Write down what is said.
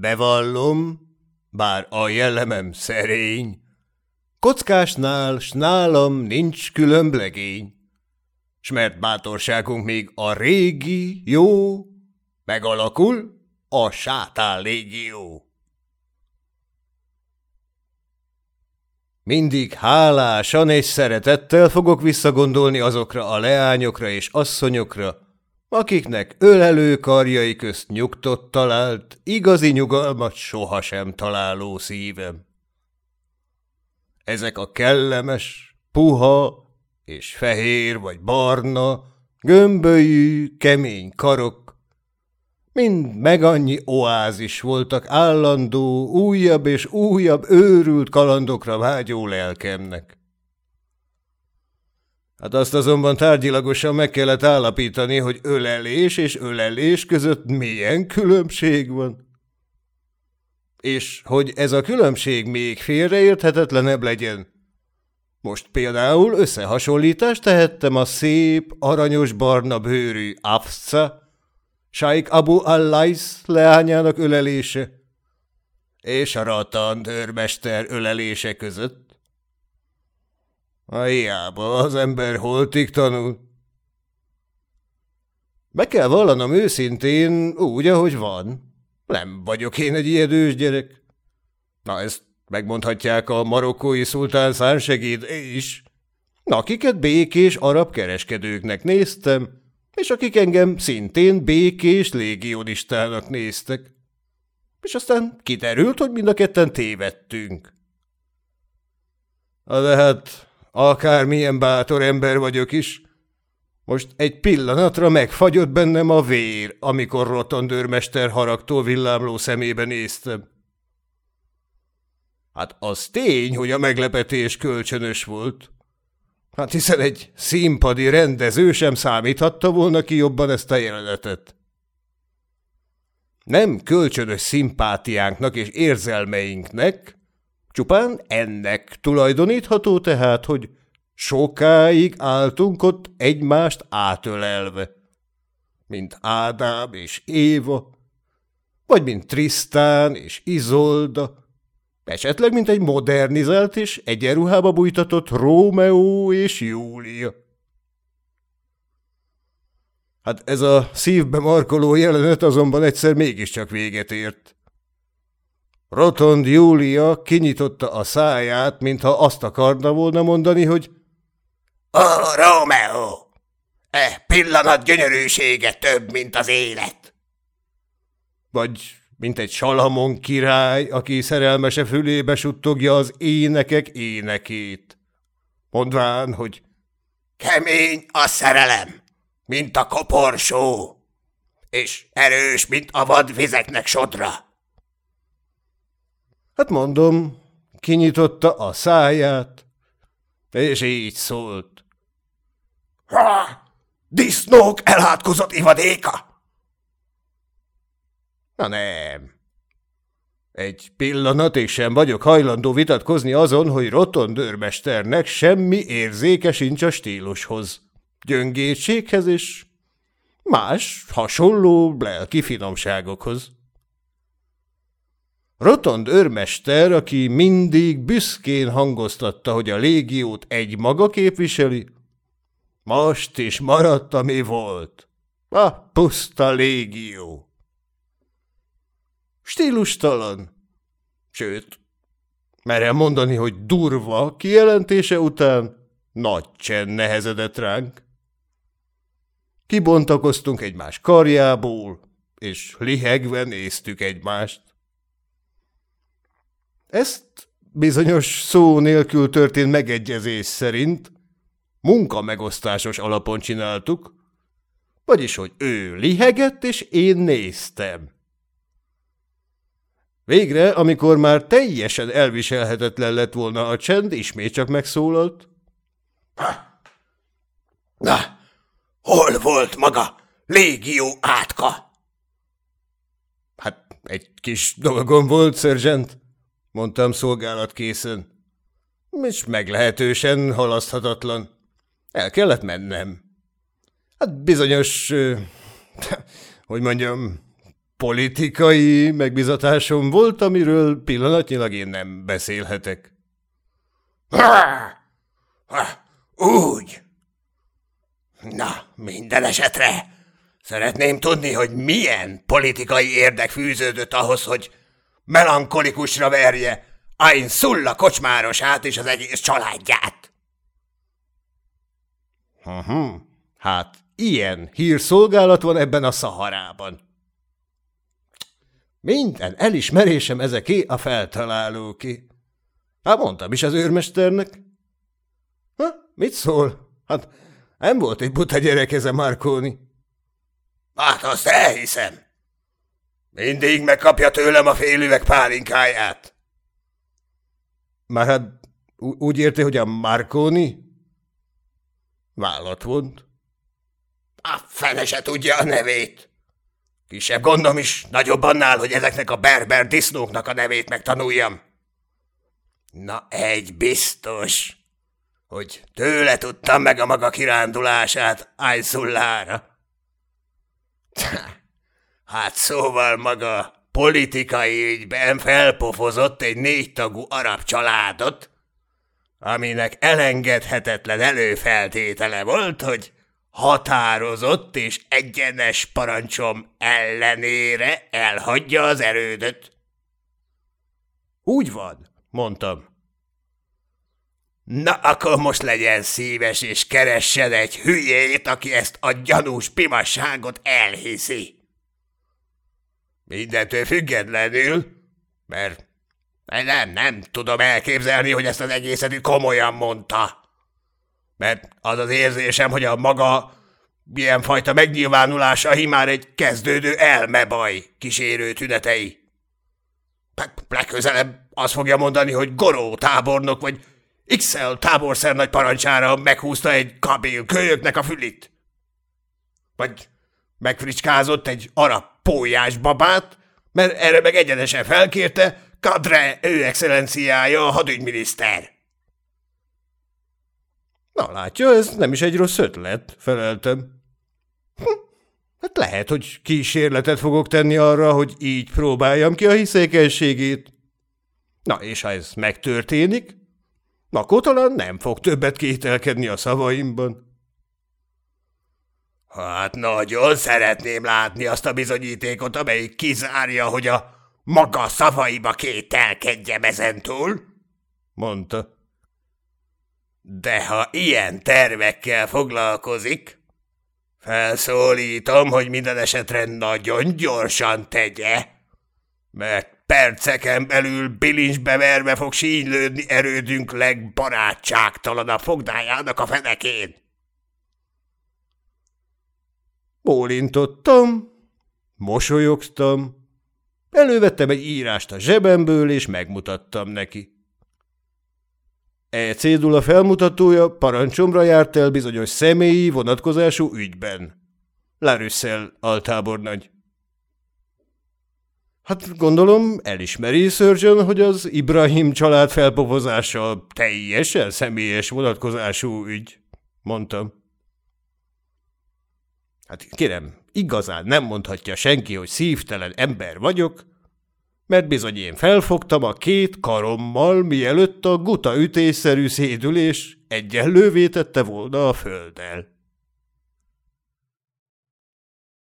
Bevallom, bár a jellemem szerény, kockásnál s nálam nincs különblegény, s mert bátorságunk még a régi jó, megalakul a sátán légió. Mindig hálásan és szeretettel fogok visszagondolni azokra a leányokra és asszonyokra, akiknek ölelő karjai közt nyugtot talált, igazi nyugalmat sohasem találó szívem. Ezek a kellemes, puha és fehér vagy barna, gömbölyű, kemény karok, mind meg annyi oázis voltak állandó, újabb és újabb őrült kalandokra vágyó lelkemnek. Hát azt azonban tárgyilagosan meg kellett állapítani, hogy ölelés és ölelés között milyen különbség van. És hogy ez a különbség még félreérthetetlenebb legyen. Most például összehasonlítást tehettem a szép, aranyos-barna bőrű Afza, Shaik Abu Allais leányának ölelése, és a Ratan őrmester ölelése között. A hiába az ember holtig tanul. Be kell vallanom őszintén úgy, ahogy van. Nem vagyok én egy ijedős gyerek. Na, ezt megmondhatják a marokkói szultán szánsegéd is. Akiket békés arab kereskedőknek néztem, és akik engem szintén békés légionistának néztek. És aztán kiderült, hogy mind a ketten tévedtünk. De hát Akármilyen bátor ember vagyok is. Most egy pillanatra megfagyott bennem a vér, amikor rotondőrmester haragtól villámló szemébe néztem. Hát az tény, hogy a meglepetés kölcsönös volt. Hát hiszen egy színpadi rendező sem számíthatta volna ki jobban ezt a jelenetet. Nem kölcsönös szimpátiánknak és érzelmeinknek, Csupán ennek tulajdonítható tehát, hogy sokáig álltunk ott egymást átölelve, mint Ádám és Éva, vagy mint Trisztán és Izolda, esetleg mint egy modernizált és egyenruhába bújtatott Rómeó és Júlia. Hát ez a szívbe markoló jelenet azonban egyszer mégiscsak véget ért. Rotond Júlia kinyitotta a száját, mintha azt akarna volna mondani, hogy Ó, oh, Romeo! E pillanat gyönyörűsége több, mint az élet! Vagy mint egy salamon király, aki szerelmese fülébe suttogja az énekek énekét. Mondván, hogy kemény a szerelem, mint a koporsó, és erős, mint a vadvizeknek sodra. Hát mondom, kinyitotta a száját, és így szólt. Ha! Disznók elátkozott ivadéka! Na nem. Egy pillanatig sem vagyok hajlandó vitatkozni azon, hogy rotondőrmesternek semmi érzéke sincs a stílushoz, gyöngétséghez és más hasonló lelki finomságokhoz. Rotond őrmester, aki mindig büszkén hangoztatta, hogy a légiót egy maga képviseli, most is maradt, ami volt. A puszta légió. Stílustalan. Sőt, merem mondani, hogy durva kijelentése után nagy csend nehezedett ránk. Kibontakoztunk egymás karjából, és lihegve néztük egymást. Ezt bizonyos szó nélkül történt megegyezés szerint munkamegosztásos alapon csináltuk, vagyis, hogy ő lihegett, és én néztem. Végre, amikor már teljesen elviselhetetlen lett volna a csend, ismét csak megszólalt. Na, hol volt maga légió átka? Hát egy kis dolgom volt, szerzsent mondtam szolgálatkészen. És meglehetősen halaszthatatlan. El kellett mennem. Hát bizonyos, hogy mondjam, politikai megbizatásom volt, amiről pillanatnyilag én nem beszélhetek. Úgy. Na, minden esetre szeretném tudni, hogy milyen politikai érdek fűződött ahhoz, hogy melankolikusra verje Ain Sulla kocsmárosát és az egész családját. Uh-huh. Hát ilyen hírszolgálat van ebben a szaharában. Minden elismerésem ezeké a feltalálóké. Hát mondtam is az őrmesternek. Ha, mit szól? Hát nem volt egy buta gyerek ez a Marconi. Hát azt elhiszem. Mindig megkapja tőlem a félüveg pálinkáját. Már hát úgy érti, hogy a Marconi? Vállat vont. A fene se tudja a nevét. Kisebb gondom is, nagyobb annál, hogy ezeknek a berber disznóknak a nevét megtanuljam. Na egy biztos, hogy tőle tudtam meg a maga kirándulását Ajszullára. Hát szóval maga politikai ügyben felpofozott egy négytagú arab családot, aminek elengedhetetlen előfeltétele volt, hogy határozott és egyenes parancsom ellenére elhagyja az erődöt. Úgy van, mondtam. Na, akkor most legyen szíves, és keressen egy hülyét, aki ezt a gyanús pimasságot elhiszi. Mindentől függetlenül, mert nem, nem tudom elképzelni, hogy ezt az egészet komolyan mondta. Mert az az érzésem, hogy a maga ilyenfajta megnyilvánulásai már egy kezdődő elmebaj kísérő tünetei. Legközelebb azt fogja mondani, hogy Goró tábornok vagy XL táborszer nagy parancsára meghúzta egy kabil kölyöknek a fülit. Vagy megfricskázott egy arab pólyás babát, mert erre meg egyenesen felkérte Kadre ő excellenciája a hadügyminiszter. Na látja, ez nem is egy rossz ötlet, feleltem. Hm, hát lehet, hogy kísérletet fogok tenni arra, hogy így próbáljam ki a hiszékenységét. Na, és ha ez megtörténik, akkor talán nem fog többet kételkedni a szavaimban. Hát nagyon szeretném látni azt a bizonyítékot, amelyik kizárja, hogy a maga szavaiba kételkedjem ezentúl, mondta. De ha ilyen tervekkel foglalkozik, felszólítom, hogy minden esetre nagyon gyorsan tegye, mert perceken belül bilincsbe verve fog sínylődni erődünk legbarátságtalanabb fogdájának a fenekén. Bólintottam, mosolyogtam, elővettem egy írást a zsebemből, és megmutattam neki. E cédula felmutatója parancsomra járt el bizonyos személyi vonatkozású ügyben. Larüsszel altábornagy. Hát gondolom, elismeri Surgeon, hogy az Ibrahim család felpofozása teljesen személyes vonatkozású ügy, mondtam. Hát kérem, igazán nem mondhatja senki, hogy szívtelen ember vagyok, mert bizony én felfogtam a két karommal, mielőtt a guta ütésszerű szédülés egyenlővé tette volna a földdel.